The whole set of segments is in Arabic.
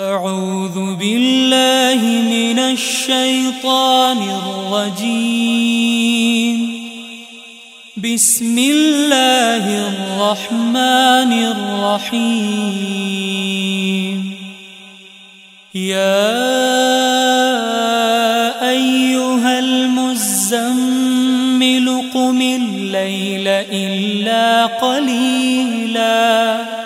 أعوذ بالله من الشيطان الرجيم. بسم الله الرحمن الرحيم. يا أيها المزمل قم الليل إلا قليلاً.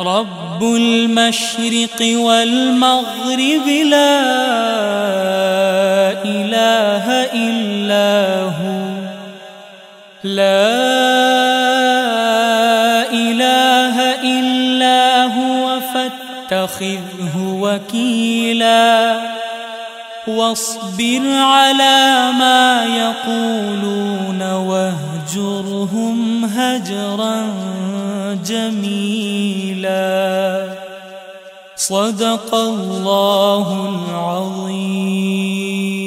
رب المشرق والمغرب لا إله إلا هو. لا إله إلا هو فاتخذه وكيلا. واصبر على ما يقولون واهجرهم هجرا. جميلا. صدق الله العظيم.